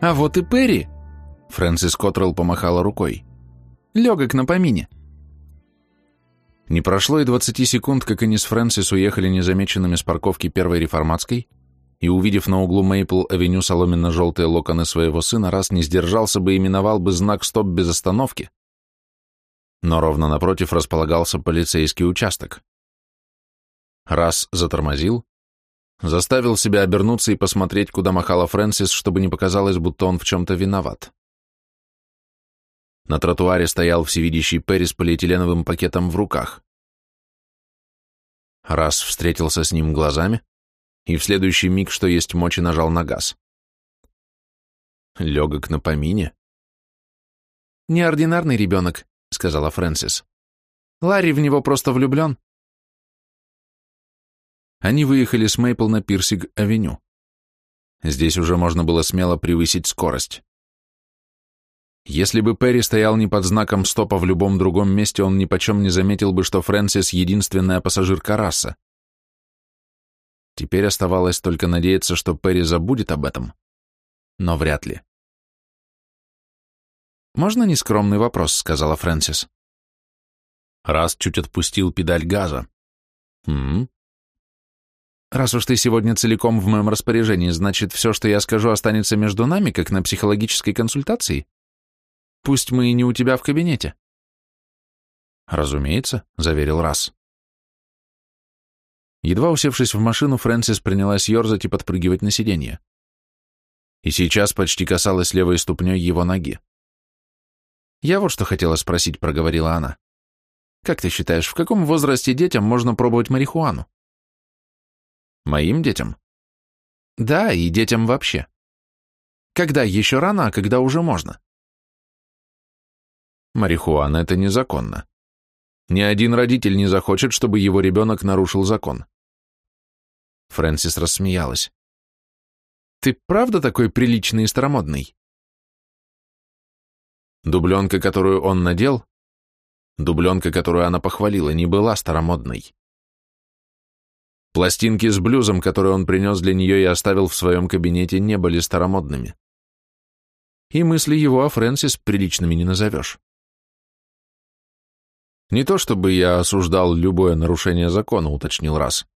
А вот и Перри!» Фрэнсис Коттрелл помахала рукой. «Легок на помине!» Не прошло и 20 секунд, как они с Фрэнсис уехали незамеченными с парковки первой реформатской, и, увидев на углу Мейпл-авеню соломенно-желтые локоны своего сына, раз не сдержался бы именовал бы знак «Стоп» без остановки. Но ровно напротив располагался полицейский участок. Раз затормозил, заставил себя обернуться и посмотреть, куда махала Фрэнсис, чтобы не показалось, будто он в чем-то виноват. На тротуаре стоял всевидящий Перри с полиэтиленовым пакетом в руках. Раз встретился с ним глазами, и в следующий миг, что есть мочи, нажал на газ. Легок на помине. «Неординарный ребенок», — сказала Фрэнсис. «Ларри в него просто влюблен. Они выехали с Мейпл на Пирсиг-авеню. Здесь уже можно было смело превысить скорость. Если бы Перри стоял не под знаком стопа в любом другом месте, он нипочем не заметил бы, что Фрэнсис — единственная пассажирка раса. Теперь оставалось только надеяться, что Перри забудет об этом. Но вряд ли. «Можно нескромный вопрос?» — сказала Фрэнсис. Раз чуть отпустил педаль газа. «Хм, Раз уж ты сегодня целиком в моем распоряжении, значит, все, что я скажу, останется между нами, как на психологической консультации. Пусть мы и не у тебя в кабинете. Разумеется, заверил Раз. Едва усевшись в машину, Фрэнсис принялась ерзать и подпрыгивать на сиденье. И сейчас почти касалась левой ступней его ноги. «Я вот что хотела спросить», — проговорила она. «Как ты считаешь, в каком возрасте детям можно пробовать марихуану?» Моим детям? Да, и детям вообще. Когда еще рано, а когда уже можно? Марихуана — это незаконно. Ни один родитель не захочет, чтобы его ребенок нарушил закон. Фрэнсис рассмеялась. «Ты правда такой приличный и старомодный?» Дубленка, которую он надел, дубленка, которую она похвалила, не была старомодной. Пластинки с блюзом, которые он принес для нее и оставил в своем кабинете, не были старомодными. И мысли его о Фрэнсис приличными не назовешь. Не то чтобы я осуждал любое нарушение закона, уточнил раз.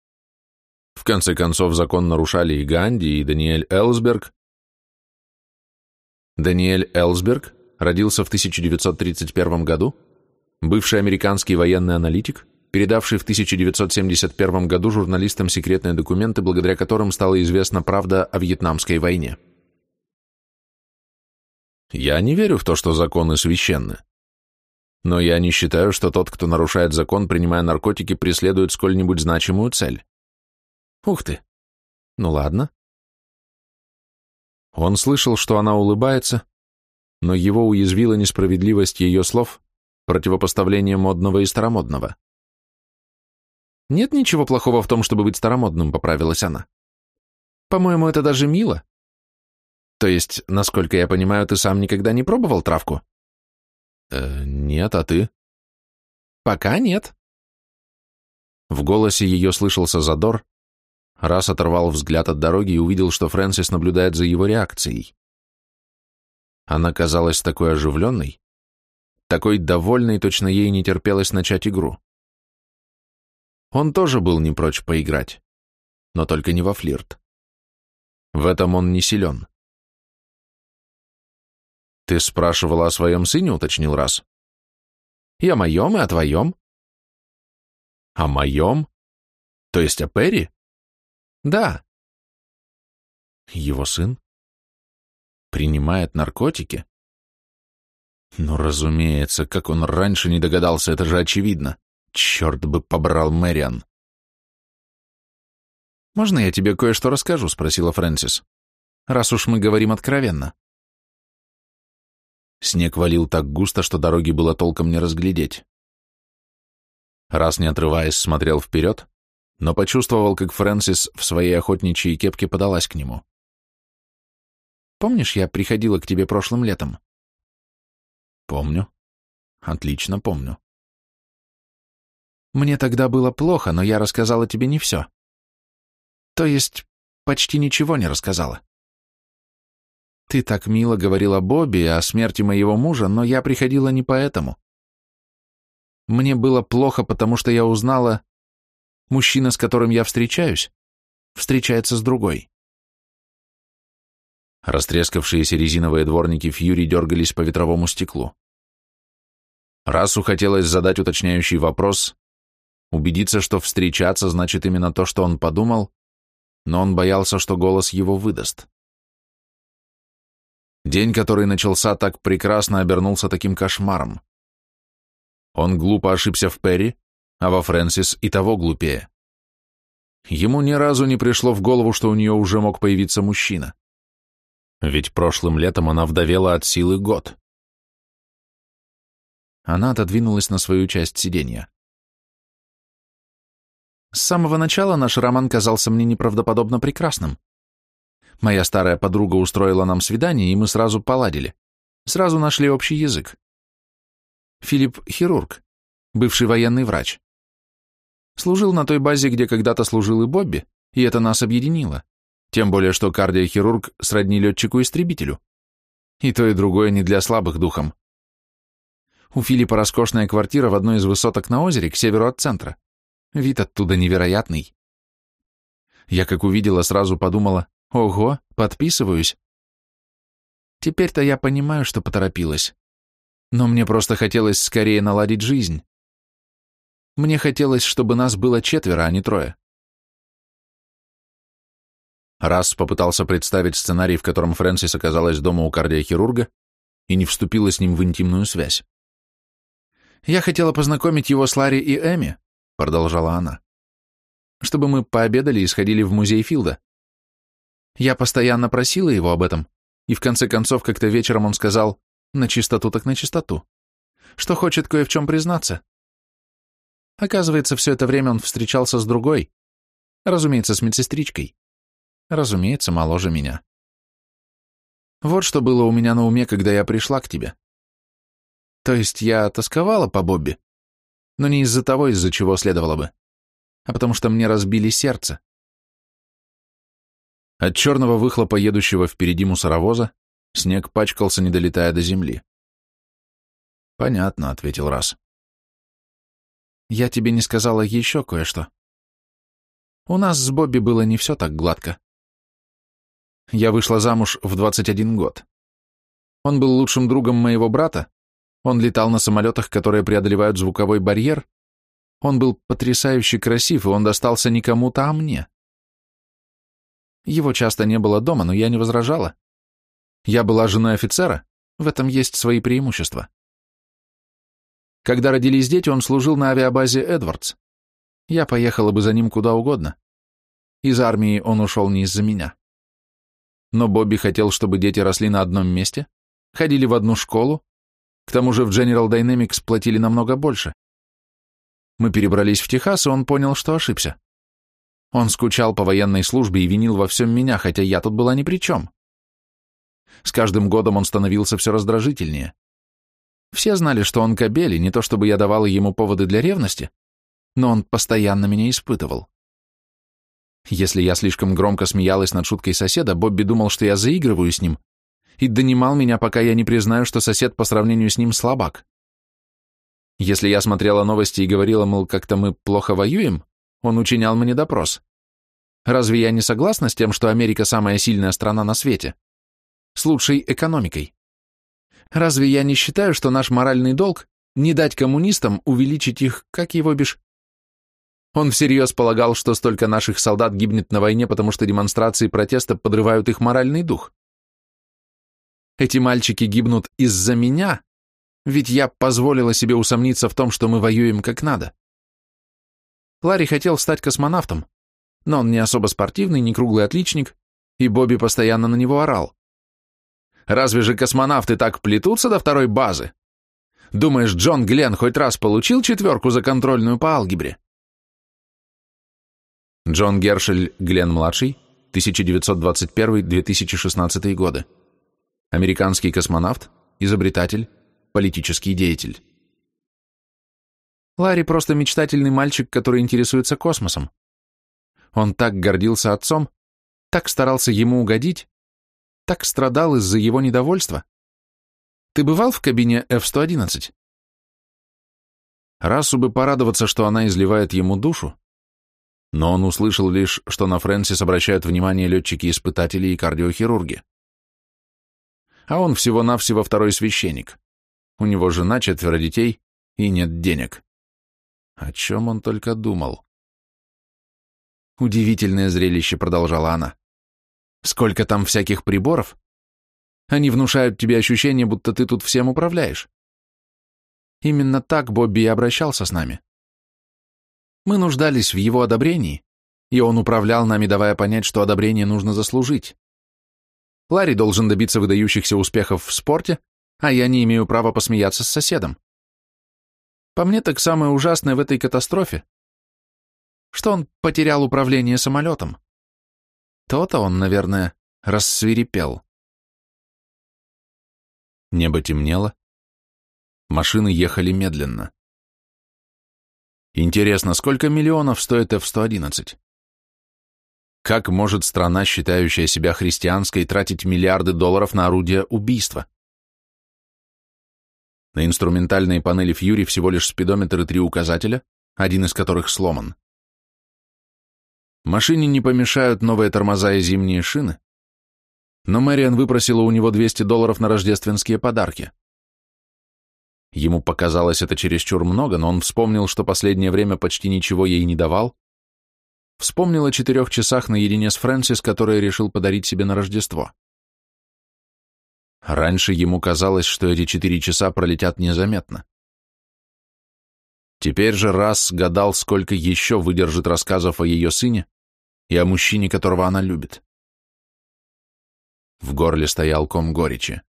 В конце концов, закон нарушали и Ганди, и Даниэль Элсберг. Даниэль Элсберг родился в 1931 году, бывший американский военный аналитик, передавший в 1971 году журналистам секретные документы, благодаря которым стала известна правда о Вьетнамской войне. Я не верю в то, что законы священны. Но я не считаю, что тот, кто нарушает закон, принимая наркотики, преследует сколь-нибудь значимую цель. Ух ты. Ну ладно. Он слышал, что она улыбается, но его уязвила несправедливость ее слов, противопоставление модного и старомодного. Нет ничего плохого в том, чтобы быть старомодным, поправилась она. По-моему, это даже мило. То есть, насколько я понимаю, ты сам никогда не пробовал травку? Э, нет, а ты? Пока нет. В голосе ее слышался задор. Раз оторвал взгляд от дороги и увидел, что Фрэнсис наблюдает за его реакцией. Она казалась такой оживленной, такой довольной, точно ей не терпелось начать игру. Он тоже был не прочь поиграть, но только не во флирт. В этом он не силен. «Ты спрашивала о своем сыне?» — уточнил раз. «И о моем, и о твоем». «О моем? То есть о Перри?» «Да». «Его сын? Принимает наркотики?» «Ну, разумеется, как он раньше не догадался, это же очевидно». Черт бы побрал Мэриан. «Можно я тебе кое-что расскажу?» — спросила Фрэнсис. «Раз уж мы говорим откровенно». Снег валил так густо, что дороги было толком не разглядеть. Раз не отрываясь, смотрел вперед, но почувствовал, как Фрэнсис в своей охотничьей кепке подалась к нему. «Помнишь, я приходила к тебе прошлым летом?» «Помню. Отлично помню. Мне тогда было плохо, но я рассказала тебе не все. То есть, почти ничего не рассказала. Ты так мило говорила Бобби о смерти моего мужа, но я приходила не поэтому. Мне было плохо, потому что я узнала, мужчина, с которым я встречаюсь, встречается с другой. Растрескавшиеся резиновые дворники Фьюри дергались по ветровому стеклу. Расу хотелось задать уточняющий вопрос, Убедиться, что встречаться значит именно то, что он подумал, но он боялся, что голос его выдаст. День, который начался так прекрасно, обернулся таким кошмаром. Он глупо ошибся в Перри, а во Фрэнсис и того глупее. Ему ни разу не пришло в голову, что у нее уже мог появиться мужчина. Ведь прошлым летом она вдовела от силы год. Она отодвинулась на свою часть сиденья. С самого начала наш роман казался мне неправдоподобно прекрасным. Моя старая подруга устроила нам свидание, и мы сразу поладили. Сразу нашли общий язык. Филипп — хирург, бывший военный врач. Служил на той базе, где когда-то служил и Бобби, и это нас объединило. Тем более, что кардиохирург сродни летчику-истребителю. И то, и другое не для слабых духом. У Филиппа роскошная квартира в одной из высоток на озере к северу от центра. Вид оттуда невероятный. Я как увидела, сразу подумала, ого, подписываюсь. Теперь-то я понимаю, что поторопилась. Но мне просто хотелось скорее наладить жизнь. Мне хотелось, чтобы нас было четверо, а не трое. Раз попытался представить сценарий, в котором Фрэнсис оказалась дома у кардиохирурга и не вступила с ним в интимную связь. Я хотела познакомить его с Ларри и Эми, Продолжала она. Чтобы мы пообедали и сходили в музей Филда. Я постоянно просила его об этом, и в конце концов как-то вечером он сказал «на чистоту так на чистоту», что хочет кое в чем признаться. Оказывается, все это время он встречался с другой, разумеется, с медсестричкой, разумеется, моложе меня. Вот что было у меня на уме, когда я пришла к тебе. То есть я тосковала по Бобби, но не из-за того, из-за чего следовало бы, а потому что мне разбили сердце. От черного выхлопа, едущего впереди мусоровоза, снег пачкался, не долетая до земли. «Понятно», — ответил раз. «Я тебе не сказала еще кое-что. У нас с Бобби было не все так гладко. Я вышла замуж в 21 год. Он был лучшим другом моего брата, он летал на самолетах, которые преодолевают звуковой барьер. Он был потрясающе красив, и он достался не кому-то, а мне. Его часто не было дома, но я не возражала. Я была женой офицера, в этом есть свои преимущества. Когда родились дети, он служил на авиабазе «Эдвардс». Я поехала бы за ним куда угодно. Из армии он ушел не из-за меня. Но Бобби хотел, чтобы дети росли на одном месте, ходили в одну школу, к тому же в General Dynamics платили намного больше. Мы перебрались в Техас, и он понял, что ошибся. Он скучал по военной службе и винил во всем меня, хотя я тут была ни при чем. С каждым годом он становился все раздражительнее. Все знали, что он кобели, не то чтобы я давала ему поводы для ревности, но он постоянно меня испытывал. Если я слишком громко смеялась над шуткой соседа, Бобби думал, что я заигрываю с ним, и донимал меня, пока я не признаю, что сосед по сравнению с ним слабак. Если я смотрела новости и говорила, мол, как-то мы плохо воюем, он учинял мне допрос. Разве я не согласна с тем, что Америка самая сильная страна на свете? С лучшей экономикой. Разве я не считаю, что наш моральный долг — не дать коммунистам увеличить их, как его бишь? Он всерьез полагал, что столько наших солдат гибнет на войне, потому что демонстрации протеста подрывают их моральный дух. Эти мальчики гибнут из-за меня, ведь я позволила себе усомниться в том, что мы воюем как надо. Ларри хотел стать космонавтом, но он не особо спортивный, не круглый отличник, и Бобби постоянно на него орал. Разве же космонавты так плетутся до второй базы? Думаешь, Джон Гленн хоть раз получил четверку за контрольную по алгебре? Джон Гершель Гленн-младший, 1921-2016 годы американский космонавт, изобретатель, политический деятель. Ларри просто мечтательный мальчик, который интересуется космосом. Он так гордился отцом, так старался ему угодить, так страдал из-за его недовольства. Ты бывал в кабине F-111? Расу бы порадоваться, что она изливает ему душу, но он услышал лишь, что на Фрэнсис обращают внимание летчики-испытатели и кардиохирурги а он всего-навсего второй священник. У него жена, четверо детей и нет денег. О чем он только думал. Удивительное зрелище, продолжала она. Сколько там всяких приборов? Они внушают тебе ощущение, будто ты тут всем управляешь. Именно так Бобби и обращался с нами. Мы нуждались в его одобрении, и он управлял нами, давая понять, что одобрение нужно заслужить. Ларри должен добиться выдающихся успехов в спорте, а я не имею права посмеяться с соседом. По мне так самое ужасное в этой катастрофе, что он потерял управление самолетом. То-то он, наверное, рассвирепел. Небо темнело. Машины ехали медленно. Интересно, сколько миллионов стоит F-111? Как может страна, считающая себя христианской, тратить миллиарды долларов на орудия убийства? На инструментальной панели Фьюри всего лишь спидометр и три указателя, один из которых сломан. Машине не помешают новые тормоза и зимние шины, но Мэриан выпросила у него 200 долларов на рождественские подарки. Ему показалось это чересчур много, но он вспомнил, что последнее время почти ничего ей не давал, вспомнил о четырех часах наедине с Фрэнсис, который решил подарить себе на Рождество. Раньше ему казалось, что эти четыре часа пролетят незаметно. Теперь же раз гадал, сколько еще выдержит рассказов о ее сыне и о мужчине, которого она любит. В горле стоял ком горечи.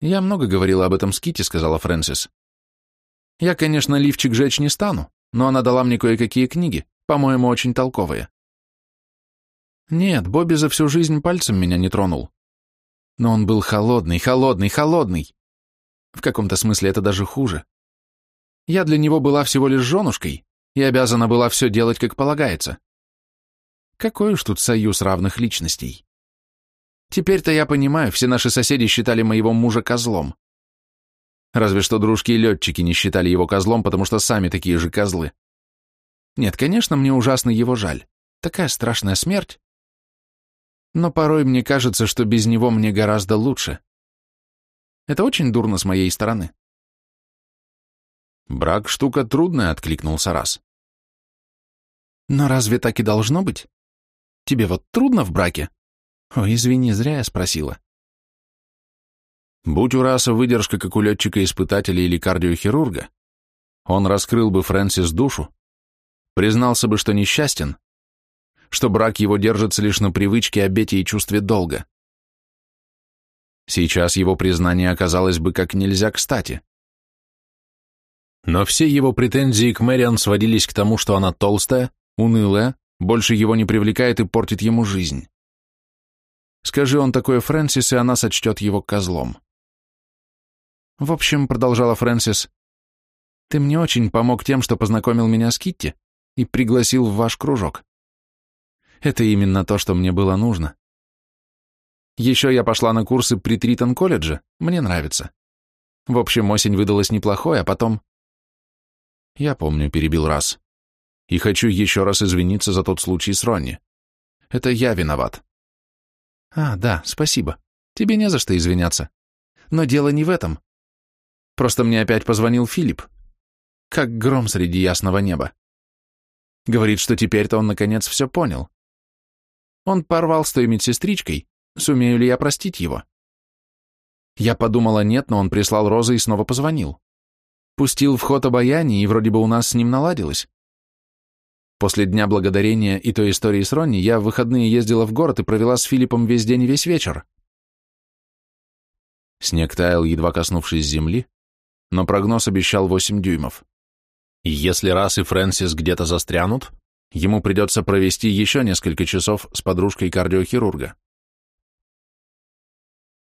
«Я много говорила об этом с Кити, — сказала Фрэнсис. «Я, конечно, лифчик жечь не стану, но она дала мне кое-какие книги, по-моему, очень толковые. Нет, Бобби за всю жизнь пальцем меня не тронул. Но он был холодный, холодный, холодный. В каком-то смысле это даже хуже. Я для него была всего лишь женушкой и обязана была все делать, как полагается. Какой уж тут союз равных личностей. Теперь-то я понимаю, все наши соседи считали моего мужа козлом. Разве что дружки и летчики не считали его козлом, потому что сами такие же козлы. Нет, конечно, мне ужасно его жаль. Такая страшная смерть. Но порой мне кажется, что без него мне гораздо лучше. Это очень дурно с моей стороны. «Брак — штука трудная», — откликнулся раз. «Но разве так и должно быть? Тебе вот трудно в браке?» «О, извини, зря я спросила. Будь у раса выдержка, как у летчика-испытателя или кардиохирурга, он раскрыл бы Фрэнсис душу, признался бы, что несчастен, что брак его держится лишь на привычке, обете и чувстве долга. Сейчас его признание оказалось бы как нельзя кстати. Но все его претензии к Мэриан сводились к тому, что она толстая, унылая, больше его не привлекает и портит ему жизнь. Скажи он такое Фрэнсис, и она сочтет его козлом. «В общем», — продолжала Фрэнсис, — «ты мне очень помог тем, что познакомил меня с Китти и пригласил в ваш кружок. Это именно то, что мне было нужно. Еще я пошла на курсы при Тритон-колледже, мне нравится. В общем, осень выдалась неплохой, а потом...» «Я помню», — перебил раз. «И хочу еще раз извиниться за тот случай с Ронни. Это я виноват». «А, да, спасибо. Тебе не за что извиняться. Но дело не в этом. Просто мне опять позвонил Филипп. Как гром среди ясного неба. Говорит, что теперь-то он наконец все понял. Он порвал с той медсестричкой. Сумею ли я простить его? Я подумала нет, но он прислал розы и снова позвонил. Пустил в ход обаяние, и вроде бы у нас с ним наладилось. После Дня Благодарения и той истории с Ронни я в выходные ездила в город и провела с Филиппом весь день и весь вечер. Снег таял, едва коснувшись земли, но прогноз обещал 8 дюймов. И если раз и Фрэнсис где-то застрянут, ему придется провести еще несколько часов с подружкой кардиохирурга.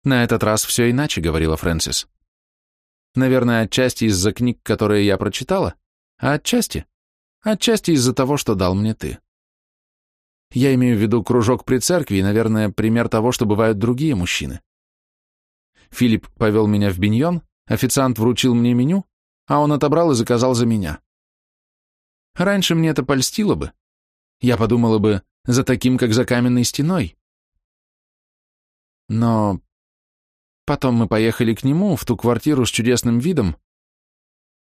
«На этот раз все иначе», — говорила Фрэнсис. «Наверное, отчасти из-за книг, которые я прочитала, а отчасти, отчасти из-за того, что дал мне ты. Я имею в виду кружок при церкви и, наверное, пример того, что бывают другие мужчины. Филипп повел меня в биньон, Официант вручил мне меню, а он отобрал и заказал за меня. Раньше мне это польстило бы. Я подумала бы, за таким, как за каменной стеной. Но потом мы поехали к нему, в ту квартиру с чудесным видом.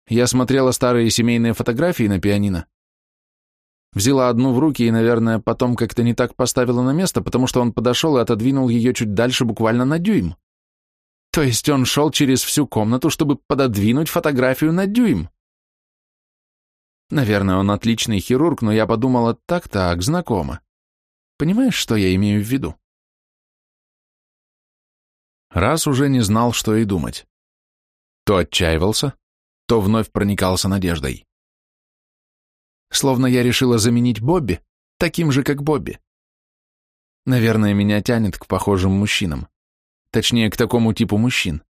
Я смотрела старые семейные фотографии на пианино. Взяла одну в руки и, наверное, потом как-то не так поставила на место, потому что он подошел и отодвинул ее чуть дальше, буквально на дюйм. То есть он шел через всю комнату, чтобы пододвинуть фотографию на дюйм. Наверное, он отличный хирург, но я подумала так-так, знакомо. Понимаешь, что я имею в виду? Раз уже не знал, что и думать. То отчаивался, то вновь проникался надеждой. Словно я решила заменить Бобби таким же, как Бобби. Наверное, меня тянет к похожим мужчинам точнее, к такому типу мужчин.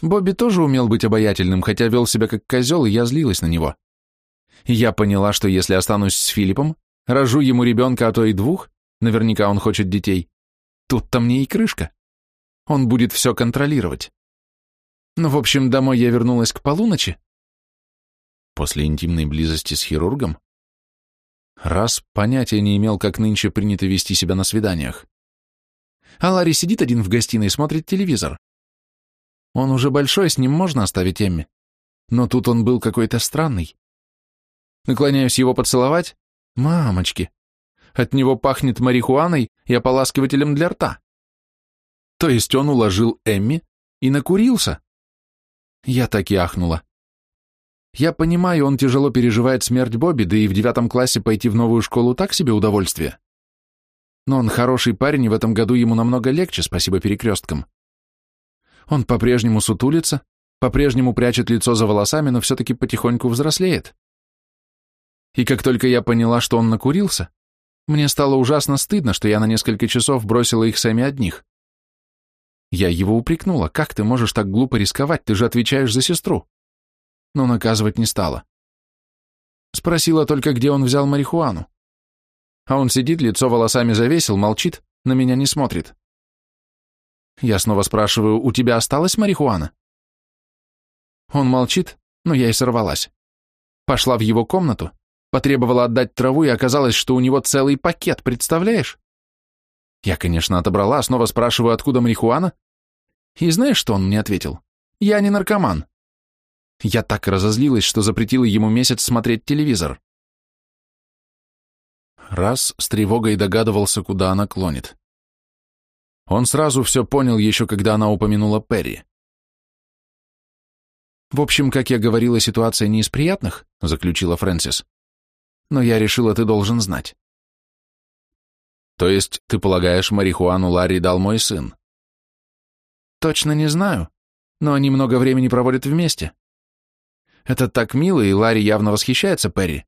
Бобби тоже умел быть обаятельным, хотя вел себя как козел, и я злилась на него. Я поняла, что если останусь с Филиппом, рожу ему ребенка, а то и двух, наверняка он хочет детей, тут-то мне и крышка. Он будет все контролировать. Ну, в общем, домой я вернулась к полуночи. После интимной близости с хирургом? Раз понятия не имел, как нынче принято вести себя на свиданиях. А Ларри сидит один в гостиной и смотрит телевизор. Он уже большой, с ним можно оставить Эмми. Но тут он был какой-то странный. Наклоняюсь его поцеловать. Мамочки! От него пахнет марихуаной и ополаскивателем для рта. То есть он уложил Эмми и накурился? Я так и ахнула. Я понимаю, он тяжело переживает смерть Бобби, да и в девятом классе пойти в новую школу так себе удовольствие. Но он хороший парень, и в этом году ему намного легче, спасибо перекресткам. Он по-прежнему сутулится, по-прежнему прячет лицо за волосами, но все-таки потихоньку взрослеет. И как только я поняла, что он накурился, мне стало ужасно стыдно, что я на несколько часов бросила их сами одних. Я его упрекнула, как ты можешь так глупо рисковать, ты же отвечаешь за сестру. Но наказывать не стала. Спросила только, где он взял марихуану а он сидит, лицо волосами завесил, молчит, на меня не смотрит. Я снова спрашиваю, у тебя осталась марихуана? Он молчит, но я и сорвалась. Пошла в его комнату, потребовала отдать траву, и оказалось, что у него целый пакет, представляешь? Я, конечно, отобрала, снова спрашиваю, откуда марихуана? И знаешь, что он мне ответил? Я не наркоман. Я так разозлилась, что запретила ему месяц смотреть телевизор. Раз с тревогой догадывался, куда она клонит. Он сразу все понял еще, когда она упомянула Перри. «В общем, как я говорила, ситуация не из приятных», — заключила Фрэнсис. «Но я решила, ты должен знать». «То есть, ты полагаешь, марихуану Ларри дал мой сын?» «Точно не знаю, но они много времени проводят вместе. Это так мило, и Ларри явно восхищается Перри.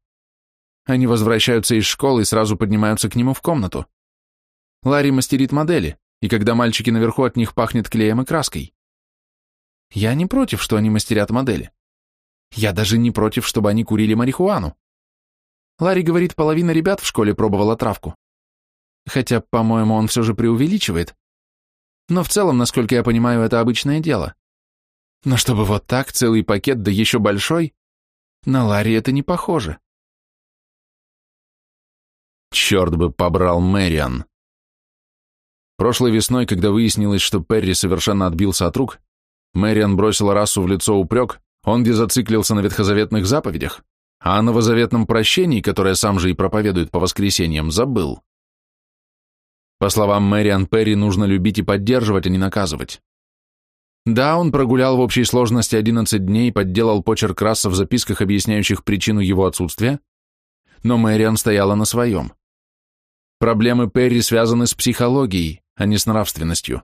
Они возвращаются из школы и сразу поднимаются к нему в комнату. Ларри мастерит модели, и когда мальчики наверху, от них пахнет клеем и краской. Я не против, что они мастерят модели. Я даже не против, чтобы они курили марихуану. Ларри говорит, половина ребят в школе пробовала травку. Хотя, по-моему, он все же преувеличивает. Но в целом, насколько я понимаю, это обычное дело. Но чтобы вот так целый пакет, да еще большой, на Ларри это не похоже. Черт бы побрал Мэриан. Прошлой весной, когда выяснилось, что Перри совершенно отбился от рук, Мэриан бросила расу в лицо упрек, он где зациклился на ветхозаветных заповедях, а о новозаветном прощении, которое сам же и проповедует по воскресеньям, забыл. По словам Мэриан Перри, нужно любить и поддерживать, а не наказывать. Да, он прогулял в общей сложности 11 дней, подделал почерк Расса в записках, объясняющих причину его отсутствия, но Мэриан стояла на своем. Проблемы Перри связаны с психологией, а не с нравственностью.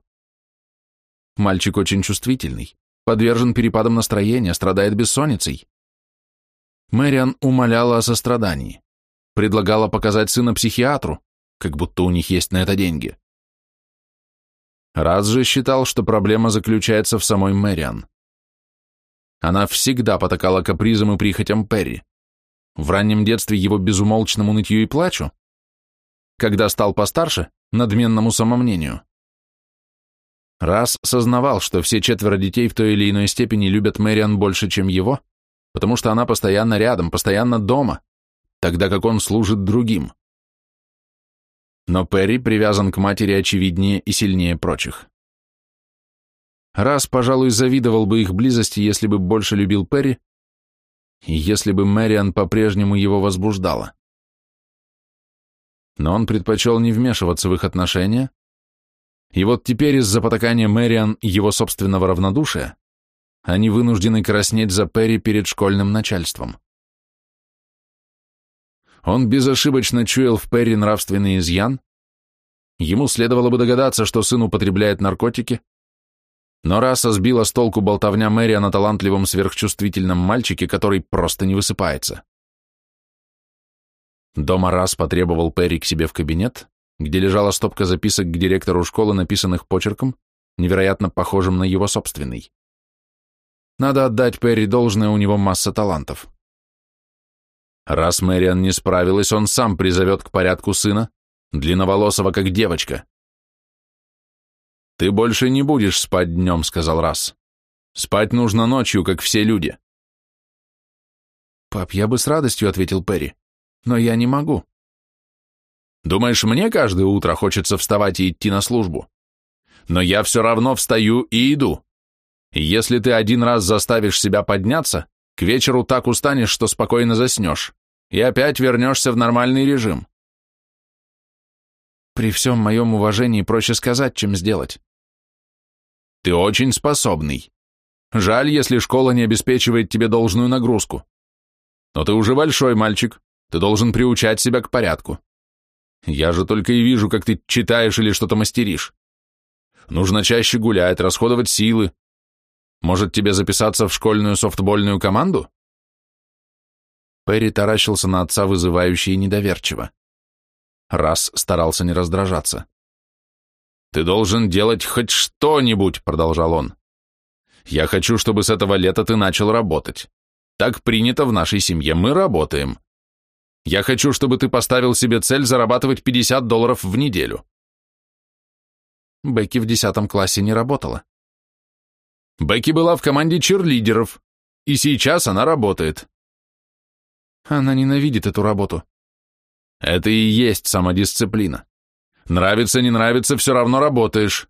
Мальчик очень чувствительный, подвержен перепадам настроения, страдает бессонницей. Мэриан умоляла о сострадании, предлагала показать сына психиатру, как будто у них есть на это деньги. Раз же считал, что проблема заключается в самой Мэриан. Она всегда потакала капризам и прихотям Перри. В раннем детстве его безумолчному нытью и плачу когда стал постарше, надменному самомнению. Раз сознавал, что все четверо детей в той или иной степени любят Мэриан больше, чем его, потому что она постоянно рядом, постоянно дома, тогда как он служит другим. Но Перри привязан к матери очевиднее и сильнее прочих. Раз, пожалуй, завидовал бы их близости, если бы больше любил Перри, если бы Мэриан по-прежнему его возбуждала но он предпочел не вмешиваться в их отношения, и вот теперь из-за потакания Мэриан его собственного равнодушия они вынуждены краснеть за Перри перед школьным начальством. Он безошибочно чуял в Перри нравственный изъян, ему следовало бы догадаться, что сын употребляет наркотики, но раса сбила с толку болтовня Мэриан о талантливом сверхчувствительном мальчике, который просто не высыпается. Дома раз потребовал Перри к себе в кабинет, где лежала стопка записок к директору школы, написанных почерком, невероятно похожим на его собственный. Надо отдать Перри должное, у него масса талантов. Раз Мэриан не справилась, он сам призовет к порядку сына, длинноволосого как девочка. «Ты больше не будешь спать днем», — сказал Раз. «Спать нужно ночью, как все люди». «Пап, я бы с радостью», — ответил Перри но я не могу». «Думаешь, мне каждое утро хочется вставать и идти на службу? Но я все равно встаю и иду. Если ты один раз заставишь себя подняться, к вечеру так устанешь, что спокойно заснешь, и опять вернешься в нормальный режим». «При всем моем уважении проще сказать, чем сделать». «Ты очень способный. Жаль, если школа не обеспечивает тебе должную нагрузку. Но ты уже большой мальчик, ты должен приучать себя к порядку. Я же только и вижу, как ты читаешь или что-то мастеришь. Нужно чаще гулять, расходовать силы. Может, тебе записаться в школьную софтбольную команду?» Перри таращился на отца вызывающе и недоверчиво. Раз старался не раздражаться. «Ты должен делать хоть что-нибудь», — продолжал он. «Я хочу, чтобы с этого лета ты начал работать. Так принято в нашей семье, мы работаем. Я хочу, чтобы ты поставил себе цель зарабатывать 50 долларов в неделю. Бекки в 10 классе не работала. Бекки была в команде черлидеров, и сейчас она работает. Она ненавидит эту работу. Это и есть самодисциплина. Нравится, не нравится, все равно работаешь.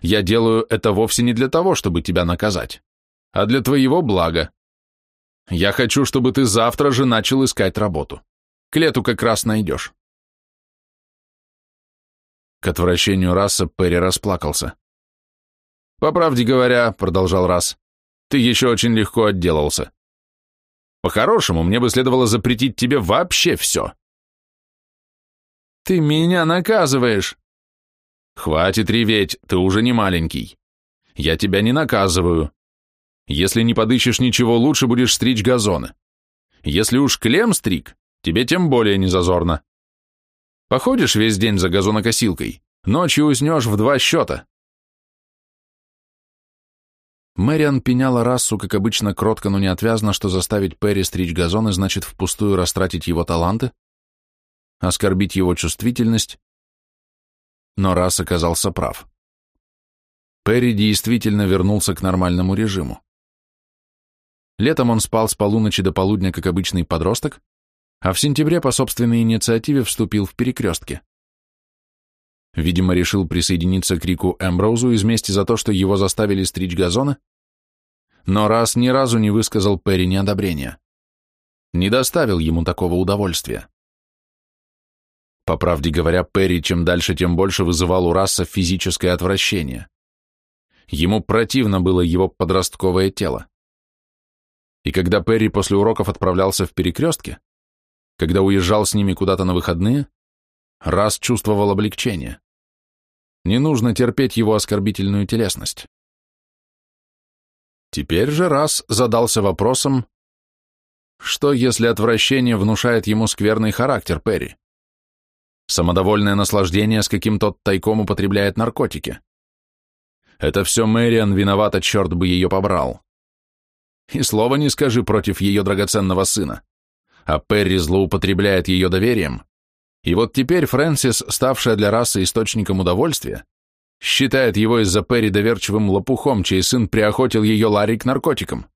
Я делаю это вовсе не для того, чтобы тебя наказать, а для твоего блага. Я хочу, чтобы ты завтра же начал искать работу. К лету как раз найдешь. К отвращению Расса Перри расплакался. «По правде говоря», — продолжал Расс, — «ты еще очень легко отделался. По-хорошему, мне бы следовало запретить тебе вообще все». «Ты меня наказываешь!» «Хватит реветь, ты уже не маленький. Я тебя не наказываю. Если не подыщешь ничего лучше, будешь стричь газоны. Если уж клем стриг, тебе тем более не зазорно. Походишь весь день за газонокосилкой, ночью уснешь в два счета. Мэриан пеняла расу, как обычно, кротко, но неотвязно, что заставить Перри стричь газоны значит впустую растратить его таланты, оскорбить его чувствительность. Но Расс оказался прав. Перри действительно вернулся к нормальному режиму. Летом он спал с полуночи до полудня, как обычный подросток, а в сентябре по собственной инициативе вступил в перекрестки. Видимо, решил присоединиться к Рику Эмброузу из мести за то, что его заставили стричь газоны, но раз ни разу не высказал Перри неодобрения. Не доставил ему такого удовольствия. По правде говоря, Перри чем дальше, тем больше вызывал у Расса физическое отвращение. Ему противно было его подростковое тело. И когда Перри после уроков отправлялся в перекрестке, когда уезжал с ними куда-то на выходные, раз чувствовал облегчение. Не нужно терпеть его оскорбительную телесность. Теперь же раз задался вопросом, что если отвращение внушает ему скверный характер Перри? Самодовольное наслаждение, с каким тот тайком употребляет наркотики. Это все Мэриан виновата, черт бы ее побрал. И слова не скажи против ее драгоценного сына. А Перри злоупотребляет ее доверием. И вот теперь Фрэнсис, ставшая для расы источником удовольствия, считает его из-за Перри доверчивым лопухом, чей сын приохотил ее Ларри к наркотикам.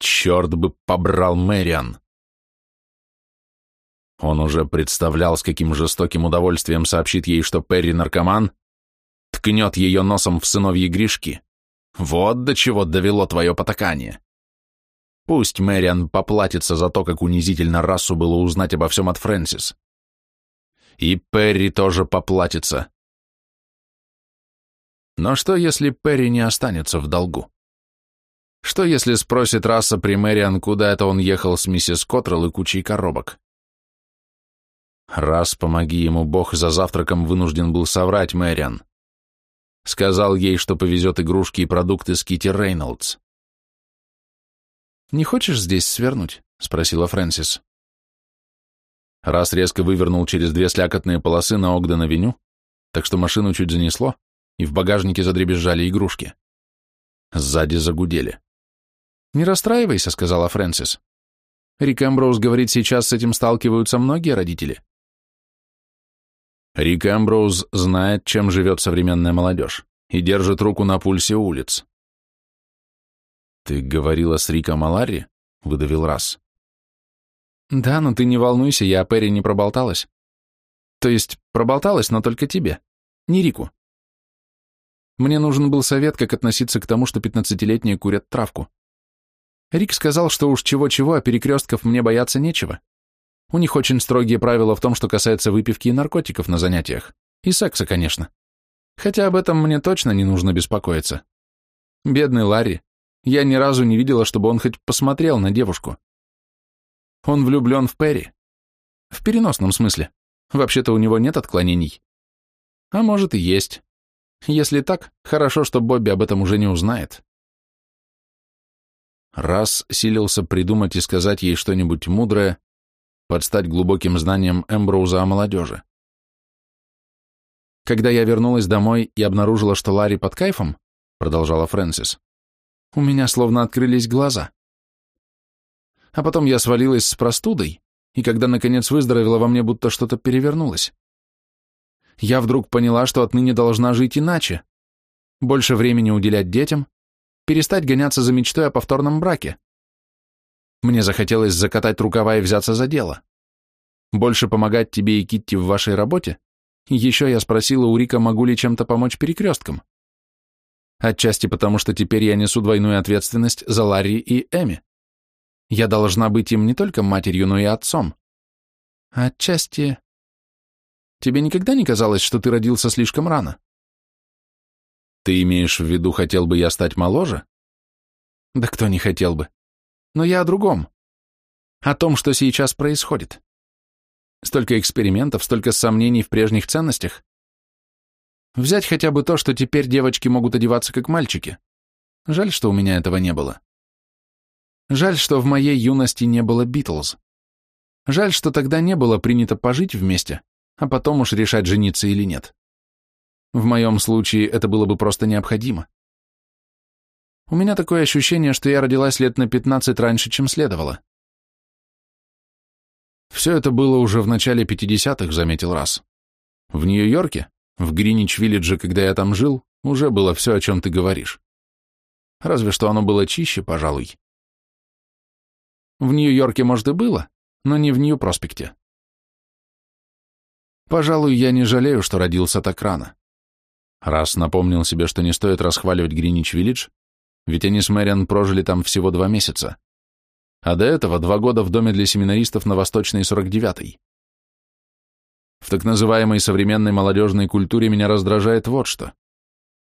Черт бы побрал Мэриан. Он уже представлял, с каким жестоким удовольствием сообщит ей, что Перри наркоман, ткнет ее носом в сыновьи Гришки. Вот до чего довело твое потакание. Пусть Мэриан поплатится за то, как унизительно расу было узнать обо всем от Фрэнсис. И Перри тоже поплатится. Но что, если Перри не останется в долгу? Что, если спросит раса при Мэриан, куда это он ехал с миссис Коттрелл и кучей коробок? Раз, помоги ему, Бог за завтраком вынужден был соврать Мэриан. Сказал ей, что повезет игрушки и продукты с Кити Рейнольдс. «Не хочешь здесь свернуть?» — спросила Фрэнсис. Раз резко вывернул через две слякотные полосы на Огден-авеню, так что машину чуть занесло, и в багажнике задребезжали игрушки. Сзади загудели. «Не расстраивайся», — сказала Фрэнсис. Рик Эмброуз говорит, сейчас с этим сталкиваются многие родители. Рик Эмброуз знает, чем живет современная молодежь, и держит руку на пульсе улиц. Ты говорила с Риком о Ларри? Выдавил раз. Да, но ты не волнуйся, я о Перри не проболталась. То есть, проболталась, но только тебе, не Рику. Мне нужен был совет, как относиться к тому, что пятнадцатилетние курят травку. Рик сказал, что уж чего-чего, а перекрестков мне бояться нечего. У них очень строгие правила в том, что касается выпивки и наркотиков на занятиях. И секса, конечно. Хотя об этом мне точно не нужно беспокоиться. Бедный Ларри, я ни разу не видела, чтобы он хоть посмотрел на девушку. Он влюблен в Перри. В переносном смысле. Вообще-то у него нет отклонений. А может и есть. Если так, хорошо, что Бобби об этом уже не узнает. Раз силился придумать и сказать ей что-нибудь мудрое, подстать глубоким знанием Эмброуза о молодежи. Когда я вернулась домой и обнаружила, что Ларри под кайфом, продолжала Фрэнсис, у меня словно открылись глаза. А потом я свалилась с простудой, и когда, наконец, выздоровела, во мне будто что-то перевернулось. Я вдруг поняла, что отныне должна жить иначе. Больше времени уделять детям, перестать гоняться за мечтой о повторном браке. Мне захотелось закатать рукава и взяться за дело. Больше помогать тебе и Китти в вашей работе? Еще я спросила у Рика, могу ли чем-то помочь перекресткам. Отчасти потому, что теперь я несу двойную ответственность за Ларри и Эми. Я должна быть им не только матерью, но и отцом. Отчасти... Тебе никогда не казалось, что ты родился слишком рано? Ты имеешь в виду, хотел бы я стать моложе? Да кто не хотел бы. Но я о другом. О том, что сейчас происходит. Столько экспериментов, столько сомнений в прежних ценностях. Взять хотя бы то, что теперь девочки могут одеваться как мальчики. Жаль, что у меня этого не было. Жаль, что в моей юности не было Битлз. Жаль, что тогда не было принято пожить вместе, а потом уж решать, жениться или нет. В моем случае это было бы просто необходимо. У меня такое ощущение, что я родилась лет на 15 раньше, чем следовало. Все это было уже в начале 50-х, заметил раз. В Нью-Йорке, в Гринич-Виллидже, когда я там жил, уже было все, о чем ты говоришь. Разве что оно было чище, пожалуй. В Нью-Йорке, может, и было, но не в Нью-Проспекте. Пожалуй, я не жалею, что родился так рано. Раз напомнил себе, что не стоит расхваливать Гринич-Виллидж, ведь они с Мэриан прожили там всего два месяца. А до этого два года в доме для семинаристов на Восточной 49-й. В так называемой современной молодежной культуре меня раздражает вот что.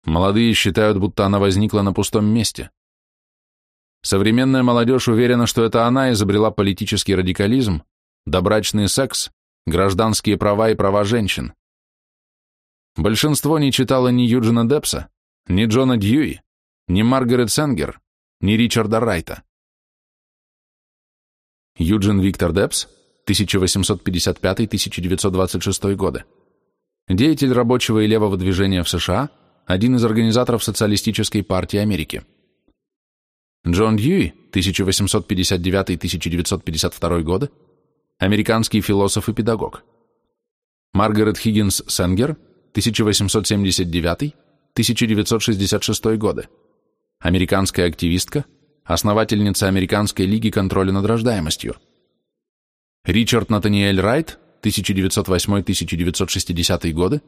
Молодые считают, будто она возникла на пустом месте. Современная молодежь уверена, что это она изобрела политический радикализм, добрачный секс, гражданские права и права женщин. Большинство не читало ни Юджина Депса, ни Джона Дьюи, ни Маргарет Сенгер, ни Ричарда Райта. Юджин Виктор Депс 1855-1926 годы. Деятель рабочего и левого движения в США, один из организаторов Социалистической партии Америки. Джон Дьюи, 1859-1952 годы, американский философ и педагог. Маргарет Хиггинс Сенгер, 1879-1966 годы, американская активистка, основательница Американской лиги контроля над рождаемостью. Ричард Натаниэль Райт, 1908-1960 годы,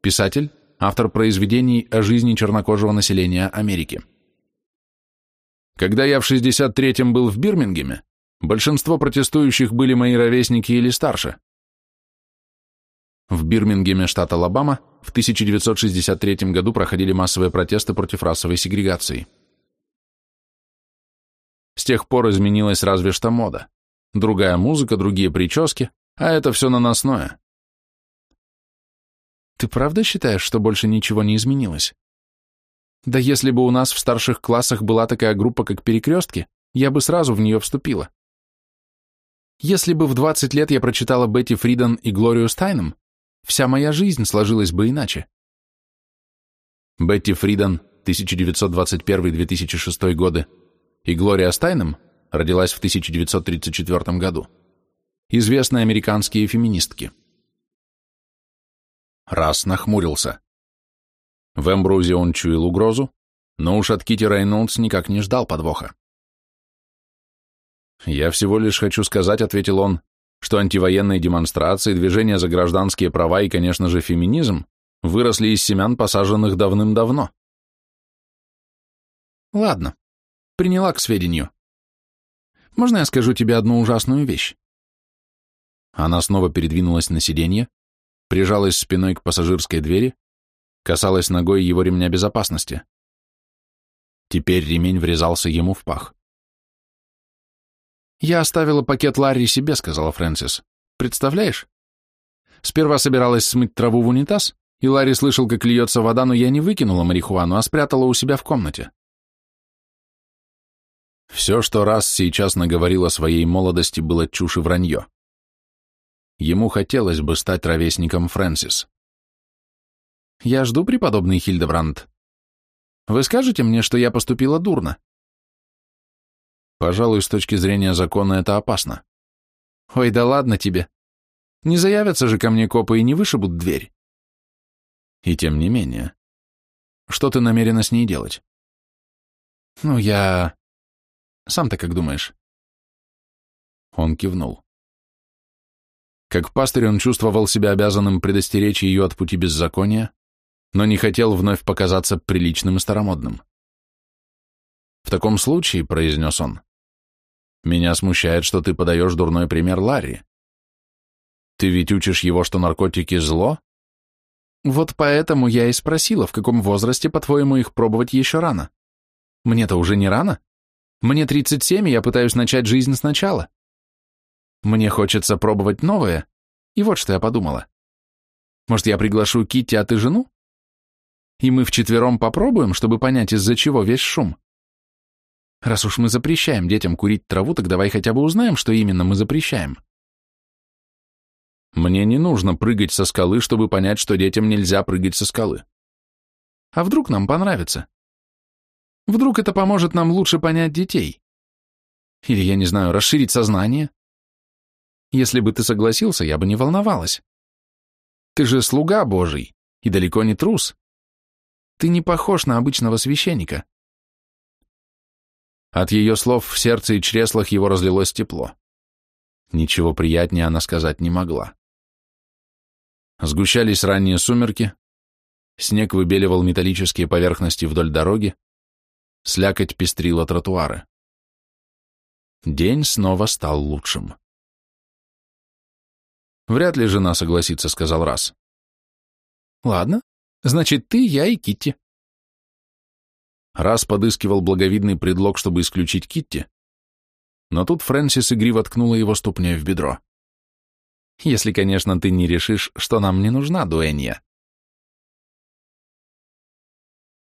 писатель, автор произведений о жизни чернокожего населения Америки. Когда я в 63-м был в Бирмингеме, большинство протестующих были мои ровесники или старше. В Бирмингеме, штат Алабама, в 1963 году проходили массовые протесты против расовой сегрегации. С тех пор изменилась разве что мода другая музыка, другие прически, а это все наносное. Ты правда считаешь, что больше ничего не изменилось? Да если бы у нас в старших классах была такая группа, как «Перекрестки», я бы сразу в нее вступила. Если бы в 20 лет я прочитала Бетти Фриден и Глорию Стайном, вся моя жизнь сложилась бы иначе. Бетти Фриден, 1921-2006 годы, и Глория Стайном, родилась в 1934 году. Известные американские феминистки. Раз нахмурился. В Эмбрузе он чуял угрозу, но уж от Кити Рейнольдс никак не ждал подвоха. «Я всего лишь хочу сказать», — ответил он, «что антивоенные демонстрации, движения за гражданские права и, конечно же, феминизм выросли из семян, посаженных давным-давно». «Ладно, приняла к сведению», можно я скажу тебе одну ужасную вещь?» Она снова передвинулась на сиденье, прижалась спиной к пассажирской двери, касалась ногой его ремня безопасности. Теперь ремень врезался ему в пах. «Я оставила пакет Ларри себе», — сказала Фрэнсис. «Представляешь? Сперва собиралась смыть траву в унитаз, и Ларри слышал, как льется вода, но я не выкинула марихуану, а спрятала у себя в комнате. Все, что раз сейчас наговорил о своей молодости, было чушь и вранье. Ему хотелось бы стать ровесником Фрэнсис. «Я жду, преподобный Хильдебранд. Вы скажете мне, что я поступила дурно?» «Пожалуй, с точки зрения закона это опасно». «Ой, да ладно тебе. Не заявятся же ко мне копы и не вышибут дверь». «И тем не менее. Что ты намерена с ней делать?» «Ну, я...» Сам-то как думаешь?» Он кивнул. Как пастырь он чувствовал себя обязанным предостеречь ее от пути беззакония, но не хотел вновь показаться приличным и старомодным. «В таком случае», — произнес он, — «меня смущает, что ты подаешь дурной пример Ларри. Ты ведь учишь его, что наркотики — зло? Вот поэтому я и спросила, в каком возрасте, по-твоему, их пробовать еще рано. Мне-то уже не рано?» Мне 37, и я пытаюсь начать жизнь сначала. Мне хочется пробовать новое. И вот что я подумала. Может, я приглашу Китти, а ты жену? И мы вчетвером попробуем, чтобы понять, из-за чего весь шум. Раз уж мы запрещаем детям курить траву, так давай хотя бы узнаем, что именно мы запрещаем. Мне не нужно прыгать со скалы, чтобы понять, что детям нельзя прыгать со скалы. А вдруг нам понравится? Вдруг это поможет нам лучше понять детей? Или, я не знаю, расширить сознание? Если бы ты согласился, я бы не волновалась. Ты же слуга Божий и далеко не трус. Ты не похож на обычного священника. От ее слов в сердце и чреслах его разлилось тепло. Ничего приятнее она сказать не могла. Сгущались ранние сумерки, снег выбеливал металлические поверхности вдоль дороги, Слякоть пестрила тротуары. День снова стал лучшим. «Вряд ли жена согласится», — сказал Раз. «Ладно, значит, ты, я и Китти». Раз подыскивал благовидный предлог, чтобы исключить Китти, но тут Фрэнсис игриво ткнула его ступней в бедро. «Если, конечно, ты не решишь, что нам не нужна дуэнья».